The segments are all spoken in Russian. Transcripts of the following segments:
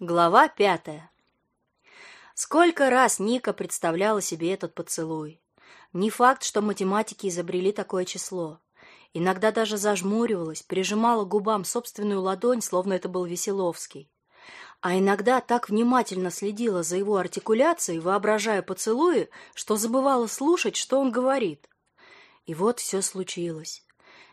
Глава пятая. Сколько раз Ника представляла себе этот поцелуй. Не факт, что математики изобрели такое число. Иногда даже зажмуривалась, прижимала к губам собственную ладонь, словно это был Веселовский. А иногда так внимательно следила за его артикуляцией, воображая поцелуи, что забывала слушать, что он говорит. И вот все случилось.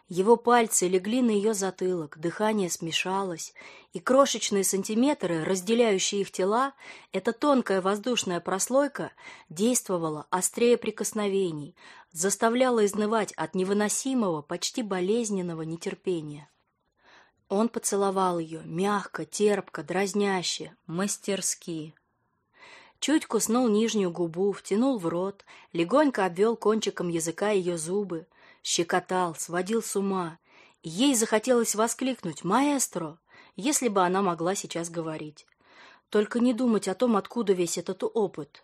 Его пальцы легли на ее затылок, дыхание смешалось, и крошечные сантиметры, разделяющие их тела, эта тонкая воздушная прослойка действовала острее прикосновений, заставляла изнывать от невыносимого, почти болезненного нетерпения. Он поцеловал ее мягко, терпко, дразняще, мастерски. Чуть куснул нижнюю губу, втянул в рот, легонько обвел кончиком языка ее зубы, щекотал, сводил с ума. Ей захотелось воскликнуть «Маэстро!», если бы она могла сейчас говорить. Только не думать о том, откуда весь этот опыт.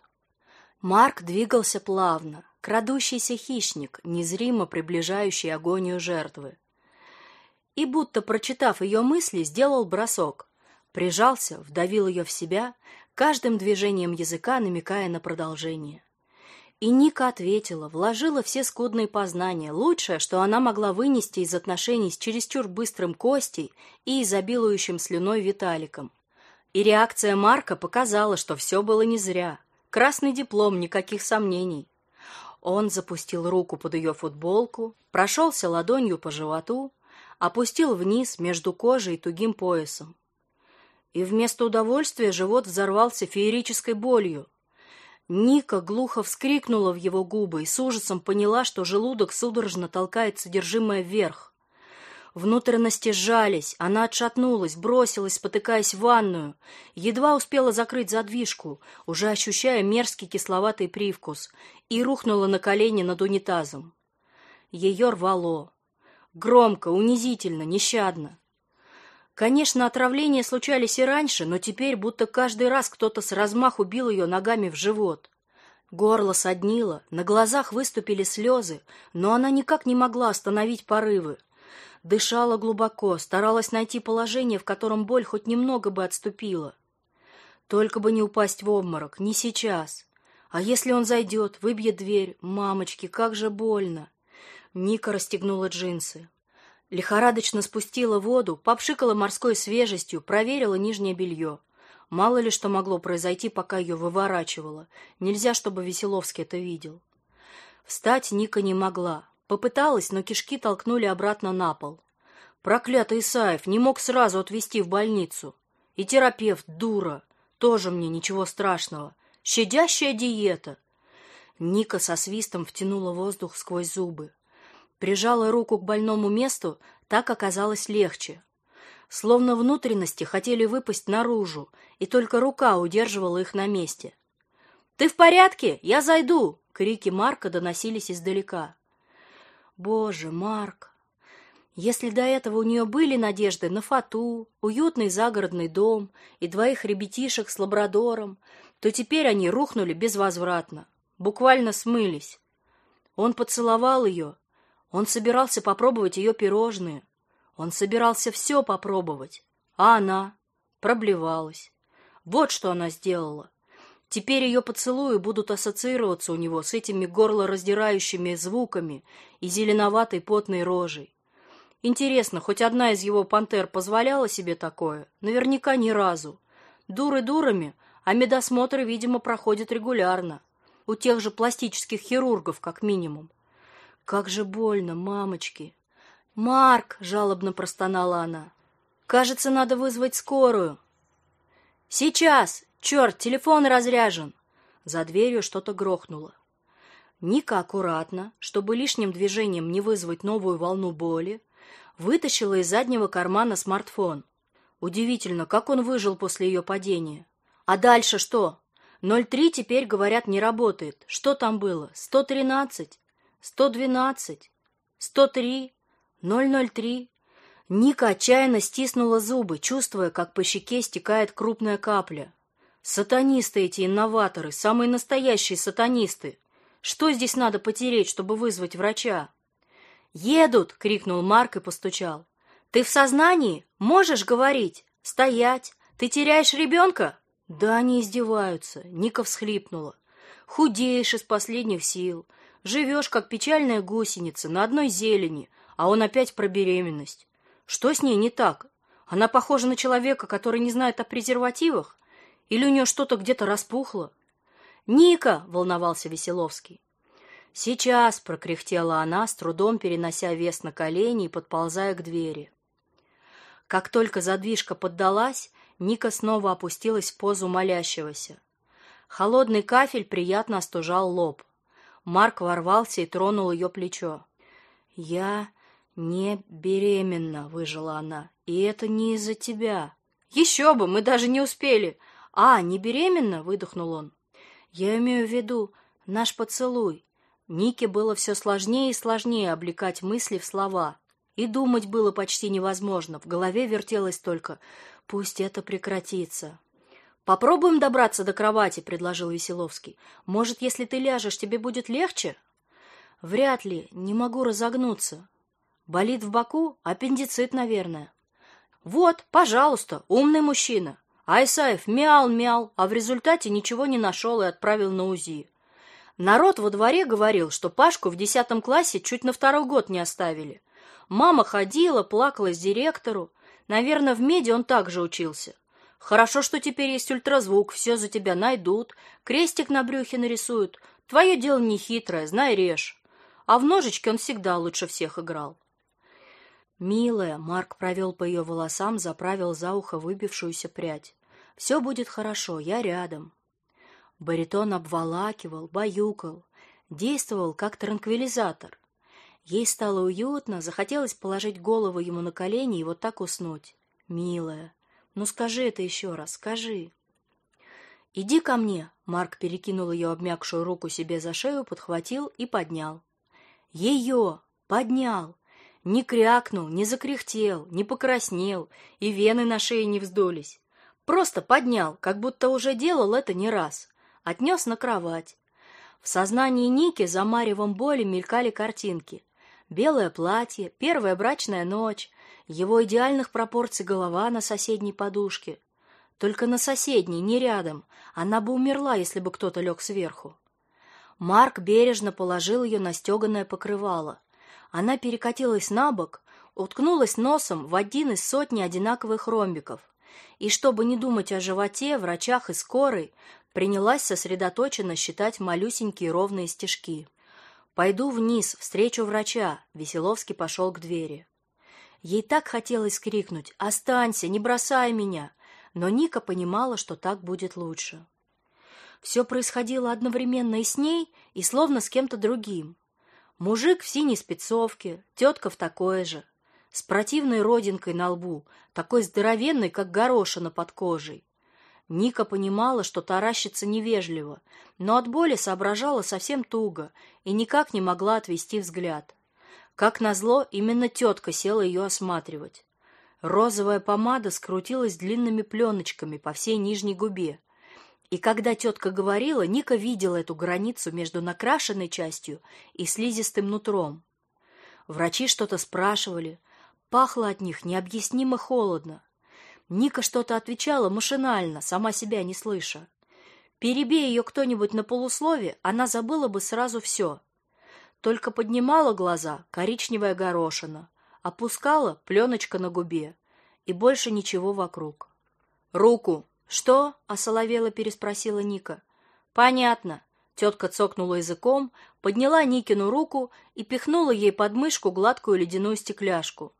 Марк двигался плавно, крадущийся хищник, незримо приближающий агонию жертвы. И, будто прочитав ее мысли, сделал бросок. Прижался, вдавил ее в себя, каждым движением языка намекая на продолжение. И Ника ответила, вложила все скудные познания, лучшее, что она могла вынести из отношений с чересчур быстрым Костей и изобилующим слюной Виталиком. И реакция Марка показала, что все было не зря. Красный диплом, никаких сомнений. Он запустил руку под ее футболку, прошелся ладонью по животу, опустил вниз между кожей и тугим поясом. И вместо удовольствия живот взорвался феерической болью, Ника глухо вскрикнула в его губы и с ужасом поняла, что желудок судорожно толкает содержимое вверх. Внутренности сжались, она отшатнулась, бросилась, спотыкаясь в ванную. Едва успела закрыть задвижку, уже ощущая мерзкий кисловатый привкус, и рухнула на колени над унитазом. Ее рвало. Громко, унизительно, нещадно. Конечно, отравления случались и раньше, но теперь будто каждый раз кто-то с размаху бил ее ногами в живот. Горло соднило, на глазах выступили слезы, но она никак не могла остановить порывы. Дышала глубоко, старалась найти положение, в котором боль хоть немного бы отступила. Только бы не упасть в обморок, не сейчас. А если он зайдет, выбьет дверь? Мамочки, как же больно! Ника расстегнула джинсы. Лихорадочно спустила воду, попшикала морской свежестью, проверила нижнее белье. Мало ли что могло произойти, пока ее выворачивало. Нельзя, чтобы Веселовский это видел. Встать Ника не могла. Попыталась, но кишки толкнули обратно на пол. Проклятый Исаев не мог сразу отвезти в больницу. И терапевт, дура. Тоже мне ничего страшного. Щадящая диета. Ника со свистом втянула воздух сквозь зубы. Прижала руку к больному месту, так оказалось легче. Словно внутренности хотели выпасть наружу, и только рука удерживала их на месте. «Ты в порядке? Я зайду!» — крики Марка доносились издалека. «Боже, Марк!» Если до этого у нее были надежды на фату, уютный загородный дом и двоих ребятишек с лабрадором, то теперь они рухнули безвозвратно, буквально смылись. Он поцеловал ее, он собирался попробовать ее пирожные. Он собирался все попробовать. А она проблевалась. Вот что она сделала. Теперь ее поцелуи будут ассоциироваться у него с этими горлораздирающими звуками и зеленоватой потной рожей. Интересно, хоть одна из его пантер позволяла себе такое? Наверняка ни разу. Дуры дурами, а медосмотры, видимо, проходят регулярно. У тех же пластических хирургов, как минимум. Как же больно, мамочки. Марк, жалобно простонала она. Кажется, надо вызвать скорую. Сейчас! Черт, телефон разряжен. За дверью что-то грохнуло. Ника аккуратно, чтобы лишним движением не вызвать новую волну боли, вытащила из заднего кармана смартфон. Удивительно, как он выжил после ее падения. А дальше что? 03 теперь, говорят, не работает. Что там было? 113? Сто двенадцать, сто три, ноль ноль три. Ника отчаянно стиснула зубы, чувствуя, как по щеке стекает крупная капля. Сатанисты эти инноваторы, самые настоящие сатанисты. Что здесь надо потереть, чтобы вызвать врача? «Едут!» — крикнул Марк и постучал. «Ты в сознании? Можешь говорить? Стоять! Ты теряешь ребенка?» «Да они издеваются», — Ника всхлипнула. «Худеешь из последних сил, живешь, как печальная гусеница, на одной зелени, а он опять про беременность. Что с ней не так? Она похожа на человека, который не знает о презервативах? Или у нее что-то где-то распухло?» «Ника!» — волновался Веселовский. «Сейчас!» — прокряхтела она, с трудом перенося вес на колени и подползая к двери. Как только задвижка поддалась, Ника снова опустилась в позу молящегося. Холодный кафель приятно остужал лоб. Марк ворвался и тронул ее плечо. «Я не беременна», — выжила она, — «и это не из-за тебя». «Еще бы, мы даже не успели!» «А, не беременна?» — выдохнул он. «Я имею в виду наш поцелуй. Нике было все сложнее и сложнее облекать мысли в слова. И думать было почти невозможно. В голове вертелось только «пусть это прекратится». «Попробуем добраться до кровати», — предложил Веселовский. «Может, если ты ляжешь, тебе будет легче?» «Вряд ли. Не могу разогнуться. Болит в боку? Аппендицит, наверное». «Вот, пожалуйста, умный мужчина». Айсаев мял-мял, а в результате ничего не нашел и отправил на УЗИ. Народ во дворе говорил, что Пашку в десятом классе чуть на второй год не оставили. Мама ходила, плакалась директору. Наверное, в меди он также учился. Хорошо, что теперь есть ультразвук, все за тебя найдут, крестик на брюхе нарисуют. Твое дело не хитрое, знай режь. А в ножичке он всегда лучше всех играл. Милая, Марк провел по ее волосам, заправил за ухо выбившуюся прядь. Все будет хорошо, я рядом. Баритон обволакивал, баюкал, действовал как транквилизатор. Ей стало уютно, захотелось положить голову ему на колени и вот так уснуть. «Милая, ну скажи это еще раз, скажи». «Иди ко мне», — Марк перекинул ее обмякшую руку себе за шею, подхватил и поднял. «Ее! Поднял!» Не крякнул, не закряхтел, не покраснел, и вены на шее не вздулись. Просто поднял, как будто уже делал это не раз отнес на кровать. В сознании Ники за маревом боли мелькали картинки. Белое платье, первая брачная ночь, его идеальных пропорций голова на соседней подушке. Только на соседней, не рядом. Она бы умерла, если бы кто-то лег сверху. Марк бережно положил ее на стеганое покрывало. Она перекатилась на бок, уткнулась носом в один из сотни одинаковых ромбиков. И чтобы не думать о животе, врачах и скорой, принялась сосредоточенно считать малюсенькие ровные стежки. «Пойду вниз, встречу врача», — Веселовский пошел к двери. Ей так хотелось крикнуть «Останься, не бросай меня!», но Ника понимала, что так будет лучше. Все происходило одновременно и с ней, и словно с кем-то другим. Мужик в синей спецовке, тетка в такой же, с противной родинкой на лбу, такой здоровенной, как горошина под кожей. Ника понимала, что таращится невежливо, но от боли соображала совсем туго и никак не могла отвести взгляд. Как назло, именно тетка села ее осматривать. Розовая помада скрутилась длинными пленочками по всей нижней губе. И когда тетка говорила, Ника видела эту границу между накрашенной частью и слизистым нутром. Врачи что-то спрашивали. Пахло от них необъяснимо холодно. Ника что-то отвечала машинально, сама себя не слыша. Перебей ее кто-нибудь на полуслове, она забыла бы сразу все. Только поднимала глаза коричневая горошина, опускала пленочка на губе, и больше ничего вокруг. «Руку!» «Что?» — осоловела переспросила Ника. «Понятно». Тетка цокнула языком, подняла Никину руку и пихнула ей под мышку гладкую ледяную стекляшку.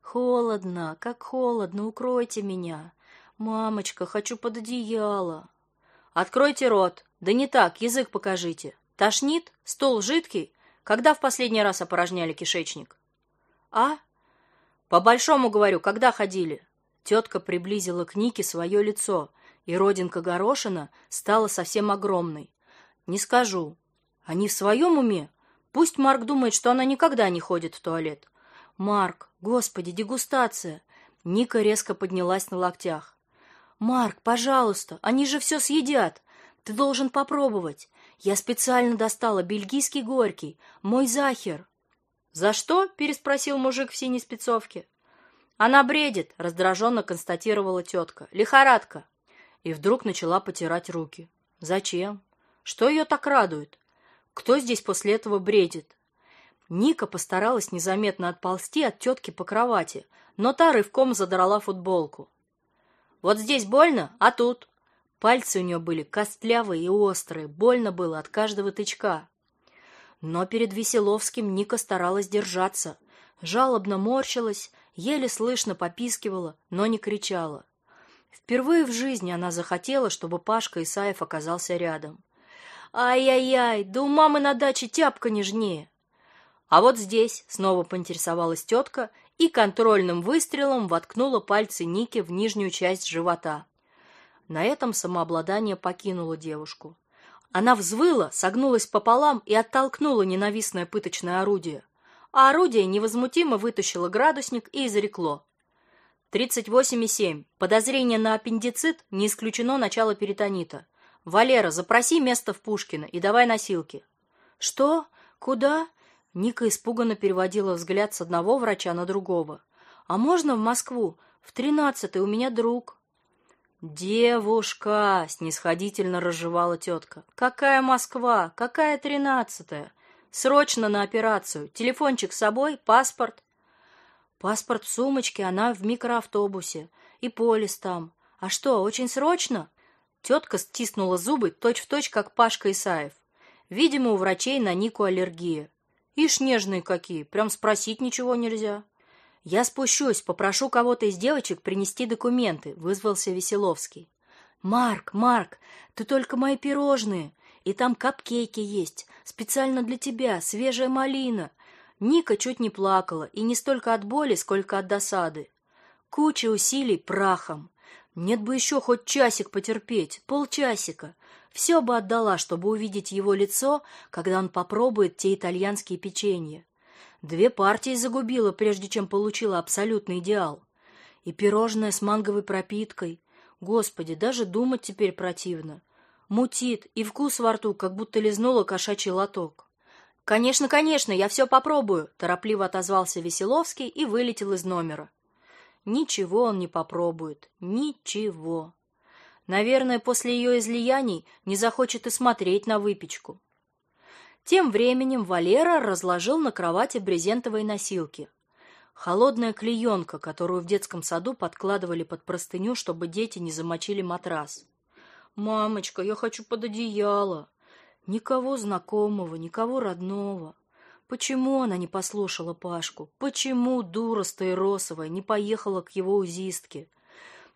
Холодно, как холодно, укройте меня. Мамочка, хочу под одеяло. Откройте рот. Да не так, язык покажите. Тошнит? Стол жидкий? Когда в последний раз опорожняли кишечник? А? По-большому говорю, когда ходили? Тетка приблизила к Нике свое лицо, и родинка горошина стала совсем огромной. Не скажу. Они в своем уме? Пусть Марк думает, что она никогда не ходит в туалет. Марк, господи, дегустация. Ника резко поднялась на локтях. Марк, пожалуйста, они же все съедят. Ты должен попробовать. Я специально достала бельгийский горький, мой захер. За что? переспросил мужик в синей спецовке. Она бредит, раздраженно констатировала тетка. Лихорадка. И вдруг начала потирать руки. Зачем? Что ее так радует? Кто здесь после этого бредит? Ника постаралась незаметно отползти от тетки по кровати, но та рывком задрала футболку. «Вот здесь больно, а тут?» Пальцы у нее были костлявые и острые, больно было от каждого тычка. Но перед Веселовским Ника старалась держаться. Жалобно морщилась, еле слышно попискивала, но не кричала. Впервые в жизни она захотела, чтобы Пашка Исаев оказался рядом. «Ай-яй-яй, да у мамы на даче тяпка нежнее!» А вот здесь снова поинтересовалась тетка и контрольным выстрелом воткнула пальцы Ники в нижнюю часть живота. На этом самообладание покинуло девушку. Она взвыла, согнулась пополам и оттолкнула ненавистное пыточное орудие. А орудие невозмутимо вытащило градусник и изрекло. 38,7. Подозрение на аппендицит, не исключено начало перитонита. Валера, запроси место в Пушкино и давай носилки. Что? Куда? Ника испуганно переводила взгляд с одного врача на другого. А можно в Москву? В тринадцатый у меня друг. Девушка, снисходительно разжевала тетка. Какая Москва? Какая тринадцатая? Срочно на операцию. Телефончик с собой, паспорт. Паспорт в сумочке, она в микроавтобусе. И полис там. А что, очень срочно? Тетка стиснула зубы точь-в-точь, точь, как Пашка Исаев. Видимо, у врачей на Нику аллергия. Ишь, нежные какие, прям спросить ничего нельзя. Я спущусь, попрошу кого-то из девочек принести документы, вызвался Веселовский. Марк, Марк, ты только мои пирожные, и там капкейки есть, специально для тебя, свежая малина. Ника чуть не плакала, и не столько от боли, сколько от досады. Куча усилий прахом. Нет бы еще хоть часик потерпеть, полчасика. Все бы отдала, чтобы увидеть его лицо, когда он попробует те итальянские печенья. Две партии загубила, прежде чем получила абсолютный идеал. И пирожное с манговой пропиткой. Господи, даже думать теперь противно. Мутит, и вкус во рту, как будто лизнула кошачий лоток. «Конечно, конечно, я все попробую», — торопливо отозвался Веселовский и вылетел из номера. Ничего он не попробует. Ничего. Наверное, после ее излияний не захочет и смотреть на выпечку. Тем временем Валера разложил на кровати брезентовые носилки. Холодная клеенка, которую в детском саду подкладывали под простыню, чтобы дети не замочили матрас. «Мамочка, я хочу под одеяло!» Никого знакомого, никого родного. Почему она не послушала Пашку? Почему дура Стаиросовая не поехала к его узистке?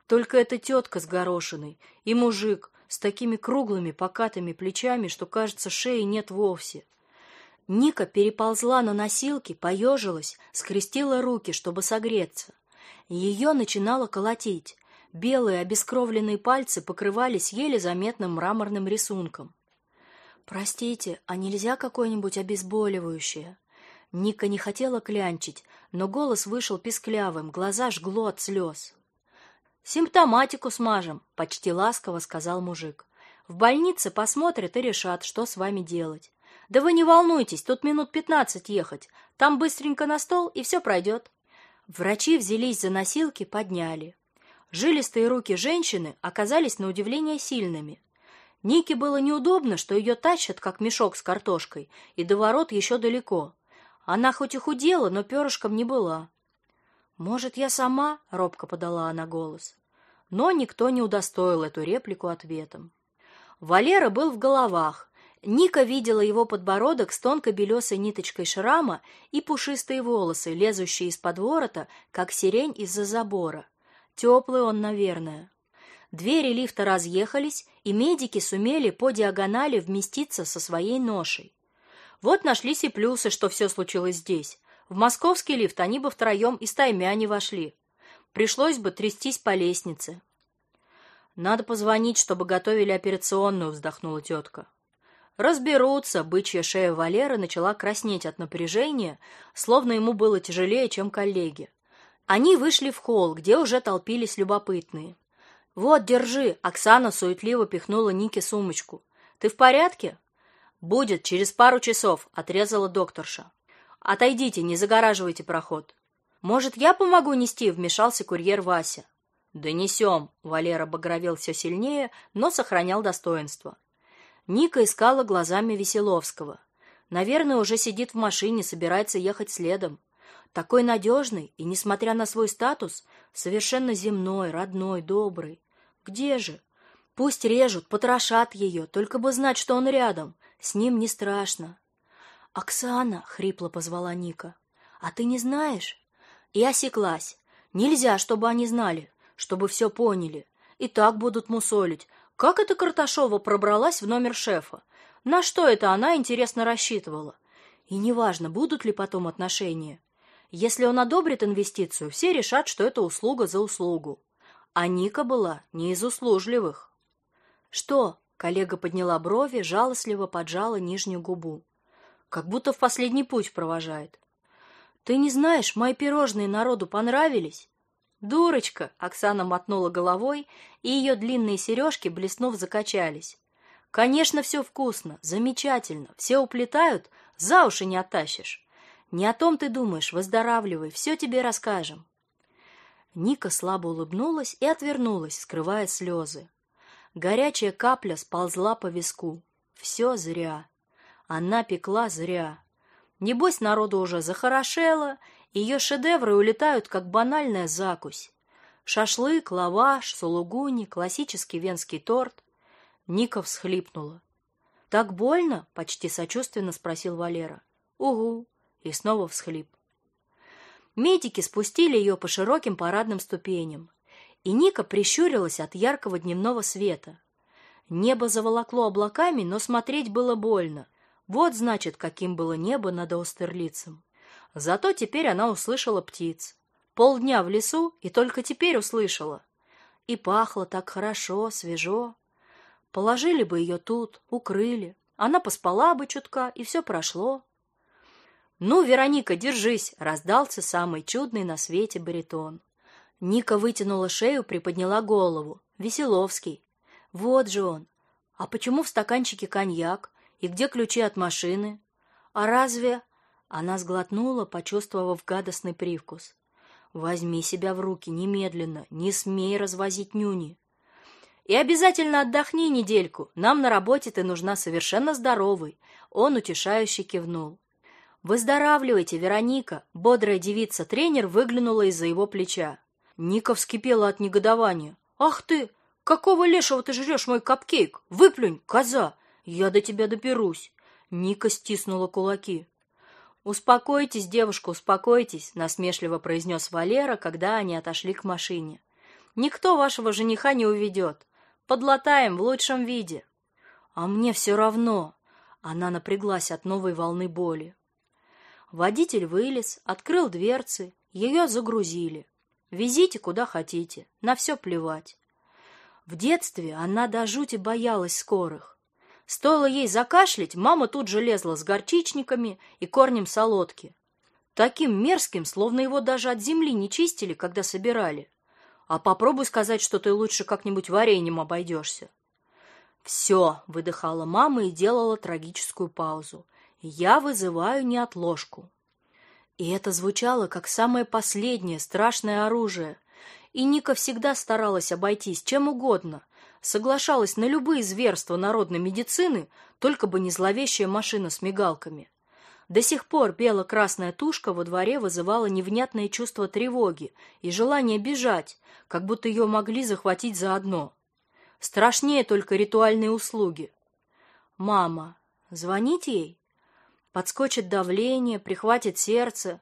Только эта тетка с горошиной и мужик с такими круглыми покатыми плечами, что, кажется, шеи нет вовсе. Ника переползла на носилки, поежилась, скрестила руки, чтобы согреться. Ее начинало колотить. Белые обескровленные пальцы покрывались еле заметным мраморным рисунком. «Простите, а нельзя какое-нибудь обезболивающее?» Ника не хотела клянчить, но голос вышел писклявым, глаза жгло от слез. «Симптоматику смажем», — почти ласково сказал мужик. «В больнице посмотрят и решат, что с вами делать. Да вы не волнуйтесь, тут минут пятнадцать ехать. Там быстренько на стол, и все пройдет». Врачи взялись за носилки, подняли. Жилистые руки женщины оказались на удивление сильными. Нике было неудобно, что ее тащат, как мешок с картошкой, и до ворот еще далеко. Она хоть и худела, но перышком не была. «Может, я сама?» — робко подала она голос. Но никто не удостоил эту реплику ответом. Валера был в головах. Ника видела его подбородок с тонкой белесой ниточкой шрама и пушистые волосы, лезущие из-под ворота, как сирень из-за забора. Теплый он, наверное. Двери лифта разъехались, и медики сумели по диагонали вместиться со своей ношей. Вот нашлись и плюсы, что все случилось здесь. В московский лифт они бы втроем и стаймя не вошли. Пришлось бы трястись по лестнице. «Надо позвонить, чтобы готовили операционную», — вздохнула тетка. «Разберутся», — бычья шея Валеры начала краснеть от напряжения, словно ему было тяжелее, чем коллеге. Они вышли в холл, где уже толпились любопытные. «Вот, держи!» — Оксана суетливо пихнула Нике сумочку. «Ты в порядке?» «Будет, через пару часов», — отрезала докторша. «Отойдите, не загораживайте проход». «Может, я помогу нести?» — вмешался курьер Вася. «Донесем!» — Валера багровел все сильнее, но сохранял достоинство. Ника искала глазами Веселовского. Наверное, уже сидит в машине, собирается ехать следом. Такой надежный и, несмотря на свой статус, совершенно земной, родной, добрый. Где же? Пусть режут, потрошат ее, только бы знать, что он рядом. С ним не страшно. «Оксана!» — хрипло позвала Ника. «А ты не знаешь?» И осеклась. Нельзя, чтобы они знали, чтобы все поняли. И так будут мусолить. Как эта Карташова пробралась в номер шефа? На что это она, интересно, рассчитывала? И неважно, будут ли потом отношения. Если он одобрит инвестицию, все решат, что это услуга за услугу. А Ника была не из услужливых. «Что?» — коллега подняла брови, жалостливо поджала нижнюю губу. Как будто в последний путь провожает. «Ты не знаешь, мои пирожные народу понравились?» «Дурочка!» — Оксана мотнула головой, и ее длинные сережки, блеснув, закачались. «Конечно, все вкусно, замечательно, все уплетают, за уши не оттащишь. Не о том ты думаешь, выздоравливай, все тебе расскажем. Ника слабо улыбнулась и отвернулась, скрывая слезы. Горячая капля сползла по виску. Все зря. Она пекла зря. Небось, народу уже захорошело, ее шедевры улетают, как банальная закусь. Шашлык, лаваш, сулугуни, классический венский торт. Ника всхлипнула. «Так больно?» — почти сочувственно спросил Валера. «Угу», и снова всхлип. Медики спустили ее по широким парадным ступеням, и Ника прищурилась от яркого дневного света. Небо заволокло облаками, но смотреть было больно. Вот, значит, каким было небо над Остерлицем. Зато теперь она услышала птиц. Полдня в лесу, и только теперь услышала. И пахло так хорошо, свежо. Положили бы ее тут, укрыли. Она поспала бы чутка, и все прошло. «Ну, Вероника, держись!» — раздался самый чудный на свете баритон. Ника вытянула шею, приподняла голову. Веселовский. Вот же он. А почему в стаканчике коньяк? И где ключи от машины? А разве... Она сглотнула, почувствовав гадостный привкус. Возьми себя в руки немедленно, не смей развозить нюни. И обязательно отдохни недельку. Нам на работе ты нужна совершенно здоровой. Он утешающе кивнул. «Выздоравливайте, Вероника!» Бодрая девица-тренер выглянула из-за его плеча. Ника вскипела от негодования. «Ах ты! Какого лешего ты жрешь мой капкейк? Выплюнь, коза! Я до тебя доперусь!» Ника стиснула кулаки. «Успокойтесь, девушка, успокойтесь», — насмешливо произнес Валера, когда они отошли к машине. «Никто вашего жениха не уведет. Подлатаем в лучшем виде». «А мне все равно». Она напряглась от новой волны боли. Водитель вылез, открыл дверцы, ее загрузили. Везите куда хотите, на все плевать. В детстве она до жути боялась скорых. Стоило ей закашлять, мама тут же лезла с горчичниками и корнем солодки. Таким мерзким, словно его даже от земли не чистили, когда собирали. А попробуй сказать, что ты лучше как-нибудь вареньем обойдешься. «Все», — выдыхала мама и делала трагическую паузу. Я вызываю неотложку. И это звучало как самое последнее страшное оружие. И Ника всегда старалась обойтись чем угодно, соглашалась на любые зверства народной медицины, только бы не зловещая машина с мигалками. До сих пор бело-красная тушка во дворе вызывала невнятное чувство тревоги и желание бежать, как будто ее могли захватить заодно. Страшнее только ритуальные услуги. «Мама, звонить ей?» Подскочит давление, прихватит сердце,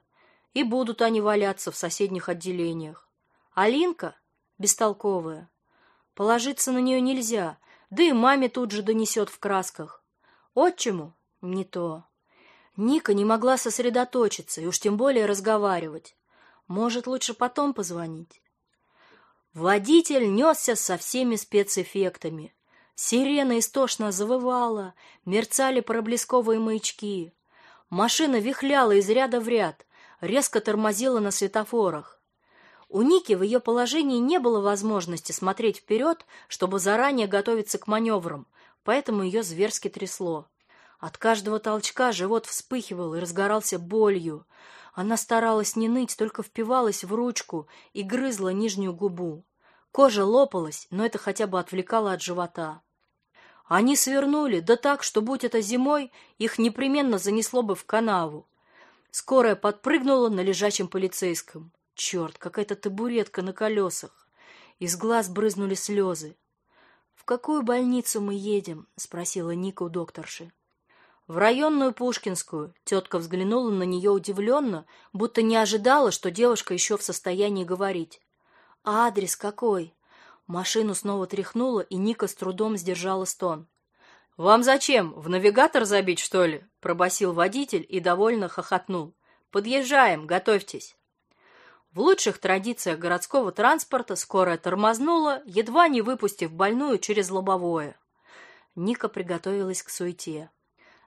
и будут они валяться в соседних отделениях. Алинка бестолковая. Положиться на нее нельзя, да и маме тут же донесет в красках. Отчему? Не то. Ника не могла сосредоточиться и уж тем более разговаривать. Может, лучше потом позвонить? Водитель несся со всеми спецэффектами. Сирена истошно завывала, мерцали проблесковые маячки. Машина вихляла из ряда в ряд, резко тормозила на светофорах. У Ники в ее положении не было возможности смотреть вперед, чтобы заранее готовиться к маневрам, поэтому ее зверски трясло. От каждого толчка живот вспыхивал и разгорался болью. Она старалась не ныть, только впивалась в ручку и грызла нижнюю губу. Кожа лопалась, но это хотя бы отвлекало от живота. Они свернули, да так, что, будь это зимой, их непременно занесло бы в канаву. Скорая подпрыгнула на лежачем полицейском. Черт, какая-то табуретка на колесах. Из глаз брызнули слезы. «В какую больницу мы едем?» — спросила Ника у докторши. «В районную Пушкинскую». Тетка взглянула на нее удивленно, будто не ожидала, что девушка еще в состоянии говорить. «А адрес какой?» Машину снова тряхнуло, и Ника с трудом сдержала стон. «Вам зачем? В навигатор забить, что ли?» — пробасил водитель и довольно хохотнул. «Подъезжаем, готовьтесь». В лучших традициях городского транспорта скорая тормознула, едва не выпустив больную через лобовое. Ника приготовилась к суете.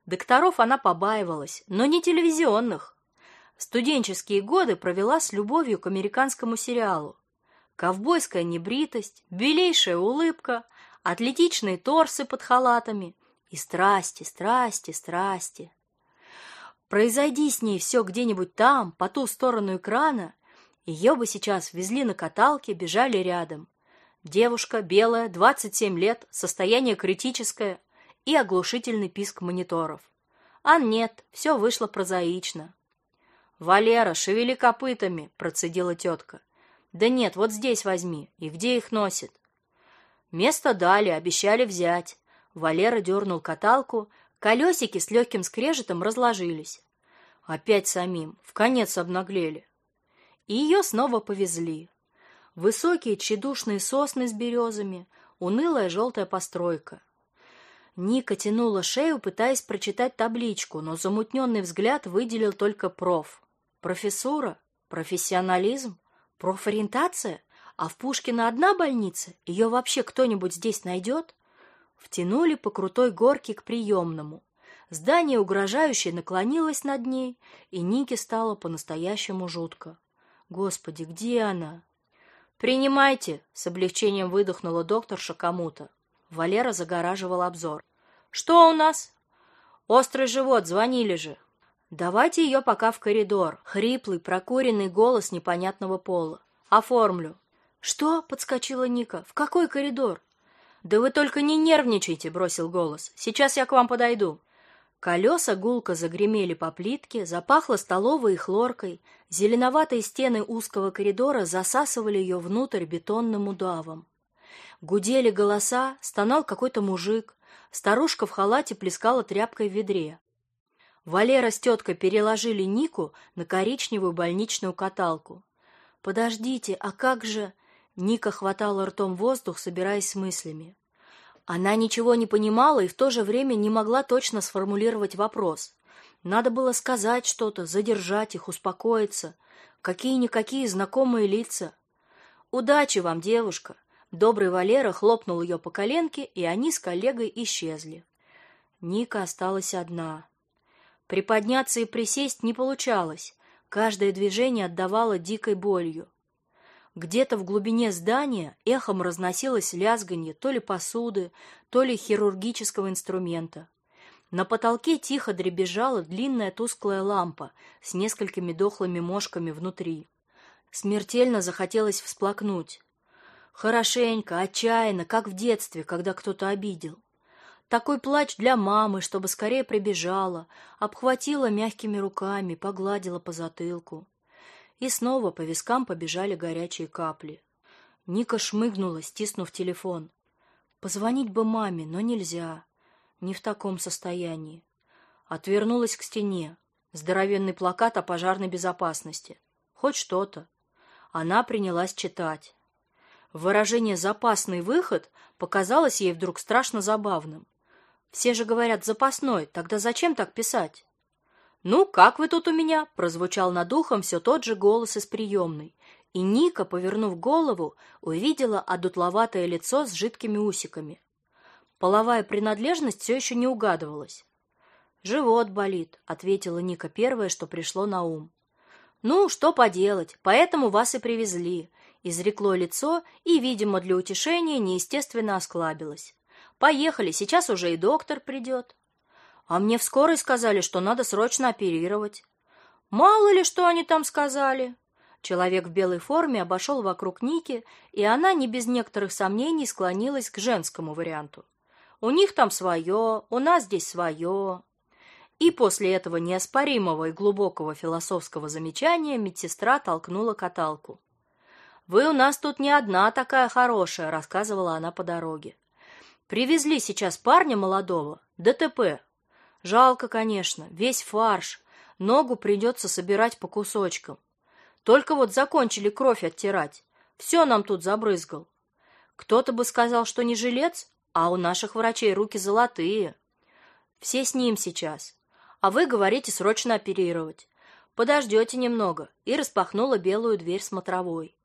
Докторов она побаивалась, но не телевизионных. Студенческие годы провела с любовью к американскому сериалу ковбойская небритость, белейшая улыбка, атлетичные торсы под халатами и страсти, страсти, страсти. Произойди с ней все где-нибудь там, по ту сторону экрана, ее бы сейчас везли на каталке, бежали рядом. Девушка, белая, 27 лет, состояние критическое и оглушительный писк мониторов. А нет, все вышло прозаично. «Валера, шевели копытами!» – процедила тетка. Да нет, вот здесь возьми. И где их носит? Место дали, обещали взять. Валера дернул каталку, колесики с легким скрежетом разложились. Опять самим, в конец обнаглели. И ее снова повезли. Высокие тщедушные сосны с березами, унылая желтая постройка. Ника тянула шею, пытаясь прочитать табличку, но замутненный взгляд выделил только проф. Профессура? Профессионализм? Профориентация? А в Пушкино одна больница? Ее вообще кто-нибудь здесь найдет? Втянули по крутой горке к приемному. Здание угрожающе наклонилось над ней, и Нике стало по-настоящему жутко. Господи, где она? «Принимайте!» — с облегчением выдохнула докторша кому-то. Валера загораживал обзор. «Что у нас?» «Острый живот, звонили же!» «Давайте ее пока в коридор», — хриплый, прокуренный голос непонятного пола. «Оформлю». «Что?» — подскочила Ника. «В какой коридор?» «Да вы только не нервничайте», — бросил голос. «Сейчас я к вам подойду». Колеса гулко загремели по плитке, запахло столовой и хлоркой, зеленоватые стены узкого коридора засасывали ее внутрь бетонным удавом. Гудели голоса, стонал какой-то мужик, старушка в халате плескала тряпкой в ведре. Валера с теткой переложили Нику на коричневую больничную каталку. «Подождите, а как же...» Ника хватала ртом воздух, собираясь с мыслями. Она ничего не понимала и в то же время не могла точно сформулировать вопрос. Надо было сказать что-то, задержать их, успокоиться. Какие-никакие знакомые лица. «Удачи вам, девушка!» Добрый Валера хлопнул ее по коленке, и они с коллегой исчезли. Ника осталась одна. Приподняться и присесть не получалось. Каждое движение отдавало дикой болью. Где-то в глубине здания эхом разносилось лязганье то ли посуды, то ли хирургического инструмента. На потолке тихо дребезжала длинная тусклая лампа с несколькими дохлыми мошками внутри. Смертельно захотелось всплакнуть. Хорошенько, отчаянно, как в детстве, когда кто-то обидел. Такой плач для мамы, чтобы скорее прибежала, обхватила мягкими руками, погладила по затылку. И снова по вискам побежали горячие капли. Ника шмыгнула, стиснув телефон. Позвонить бы маме, но нельзя. Не в таком состоянии. Отвернулась к стене. Здоровенный плакат о пожарной безопасности. Хоть что-то. Она принялась читать. Выражение «запасный выход» показалось ей вдруг страшно забавным. Все же говорят запасной, тогда зачем так писать? «Ну, как вы тут у меня?» – прозвучал над ухом все тот же голос из приемной. И Ника, повернув голову, увидела одутловатое лицо с жидкими усиками. Половая принадлежность все еще не угадывалась. «Живот болит», — ответила Ника первое, что пришло на ум. «Ну, что поделать, поэтому вас и привезли», — изрекло лицо и, видимо, для утешения неестественно осклабилось. Поехали, сейчас уже и доктор придет. А мне в скорой сказали, что надо срочно оперировать. Мало ли, что они там сказали. Человек в белой форме обошел вокруг Ники, и она не без некоторых сомнений склонилась к женскому варианту. У них там свое, у нас здесь свое. И после этого неоспоримого и глубокого философского замечания медсестра толкнула каталку. «Вы у нас тут не одна такая хорошая», — рассказывала она по дороге. «Привезли сейчас парня молодого, ДТП. Жалко, конечно, весь фарш, ногу придется собирать по кусочкам. Только вот закончили кровь оттирать, все нам тут забрызгал. Кто-то бы сказал, что не жилец, а у наших врачей руки золотые. Все с ним сейчас, а вы говорите срочно оперировать. Подождете немного, и распахнула белую дверь смотровой.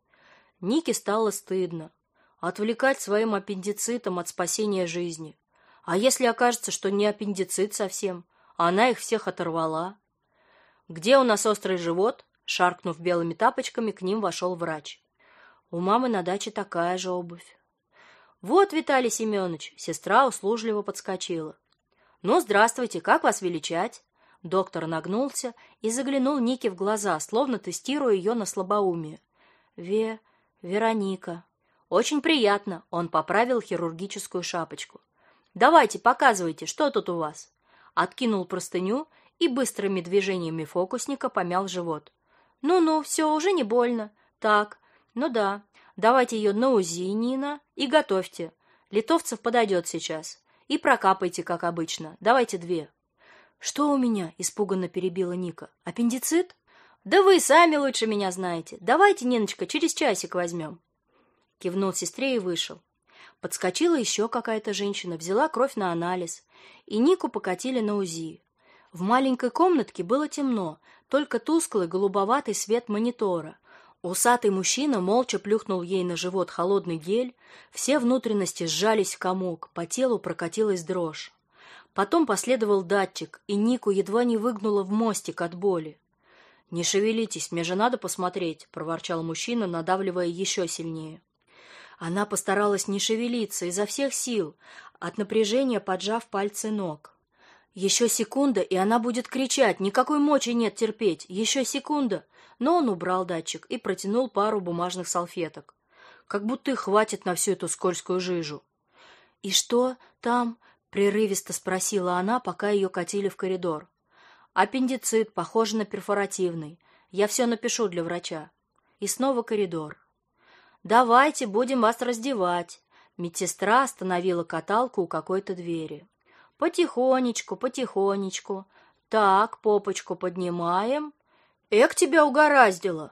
Нике стало стыдно. Отвлекать своим аппендицитом от спасения жизни. А если окажется, что не аппендицит совсем, а она их всех оторвала? «Где у нас острый живот?» Шаркнув белыми тапочками, к ним вошел врач. У мамы на даче такая же обувь. «Вот, Виталий Семенович!» Сестра услужливо подскочила. «Ну, здравствуйте, как вас величать?» Доктор нагнулся и заглянул Нике в глаза, словно тестируя ее на слабоумие. «Ве... Вероника». «Очень приятно», — он поправил хирургическую шапочку. «Давайте, показывайте, что тут у вас?» Откинул простыню и быстрыми движениями фокусника помял живот. «Ну-ну, все, уже не больно. Так, ну да, давайте ее на УЗИ, Нина, и готовьте. Литовцев подойдет сейчас. И прокапайте, как обычно. Давайте две». «Что у меня?» — испуганно перебила Ника. «Аппендицит?» «Да вы сами лучше меня знаете. Давайте, Ниночка, через часик возьмем». Кивнул сестре и вышел. Подскочила еще какая-то женщина, взяла кровь на анализ, и Нику покатили на УЗИ. В маленькой комнатке было темно, только тусклый голубоватый свет монитора. Усатый мужчина молча плюхнул ей на живот холодный гель, все внутренности сжались в комок, по телу прокатилась дрожь. Потом последовал датчик, и Нику едва не выгнула в мостик от боли. «Не шевелитесь, мне же надо посмотреть», — проворчал мужчина, надавливая еще сильнее. Она постаралась не шевелиться изо всех сил, от напряжения поджав пальцы ног. Еще секунда, и она будет кричать, никакой мочи нет терпеть, еще секунда. Но он убрал датчик и протянул пару бумажных салфеток. Как будто их хватит на всю эту скользкую жижу. «И что там?» — прерывисто спросила она, пока ее катили в коридор. «Аппендицит, похоже на перфоративный. Я все напишу для врача». И снова коридор. «Давайте, будем вас раздевать». Медсестра остановила каталку у какой-то двери. Потихонечку, потихонечку. Так, попочку поднимаем. Эк, тебя угораздило.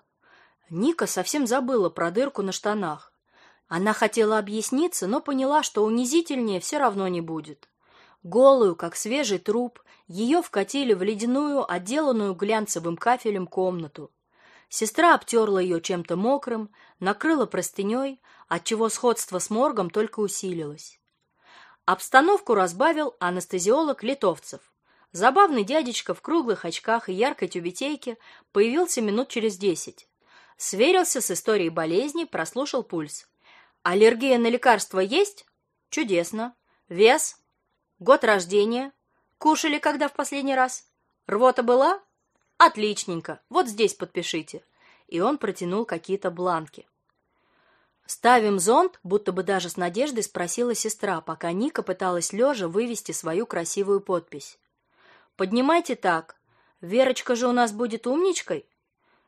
Ника совсем забыла про дырку на штанах. Она хотела объясниться, но поняла, что унизительнее все равно не будет. Голую, как свежий труп, ее вкатили в ледяную, отделанную глянцевым кафелем комнату. Сестра обтерла ее чем-то мокрым, накрыла простыней, отчего сходство с моргом только усилилось. Обстановку разбавил анестезиолог Литовцев. Забавный дядечка в круглых очках и яркой тюбетейке появился минут через десять. Сверился с историей болезни, прослушал пульс. Аллергия на лекарства есть? Чудесно. Вес? Год рождения? Кушали когда в последний раз? Рвота была? Отличненько. Вот здесь подпишите. И он протянул какие-то бланки. «Ставим зонт?» — будто бы даже с надеждой спросила сестра, пока Ника пыталась лежа вывести свою красивую подпись. «Поднимайте так. Верочка же у нас будет умничкой?»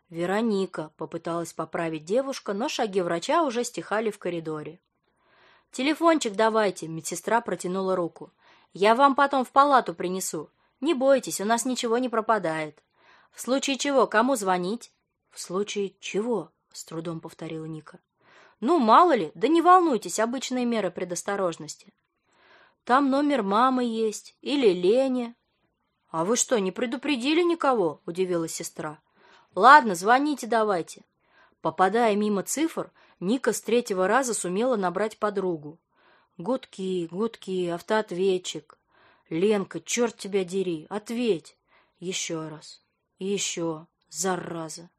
«Вероника», — попыталась поправить девушка, но шаги врача уже стихали в коридоре. «Телефончик давайте», — медсестра протянула руку. «Я вам потом в палату принесу. Не бойтесь, у нас ничего не пропадает. В случае чего, кому звонить?» «В случае чего?» — с трудом повторила Ника. Ну, мало ли, да не волнуйтесь, обычные меры предосторожности. Там номер мамы есть, или Лене. А вы что, не предупредили никого? Удивилась сестра. Ладно, звоните давайте. Попадая мимо цифр, Ника с третьего раза сумела набрать подругу. Гудки, гудки, автоответчик. Ленка, черт тебя дери, ответь. Еще раз. Еще. Зараза.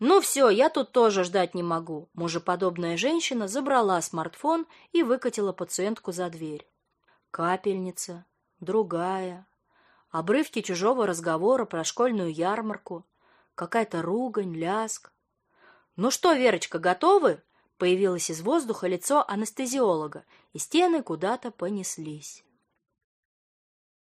«Ну все, я тут тоже ждать не могу». Мужеподобная женщина забрала смартфон и выкатила пациентку за дверь. Капельница, другая. Обрывки чужого разговора про школьную ярмарку, какая-то ругань, ляск. «Ну что, Верочка, готовы?» Появилось из воздуха лицо анестезиолога, и стены куда-то понеслись.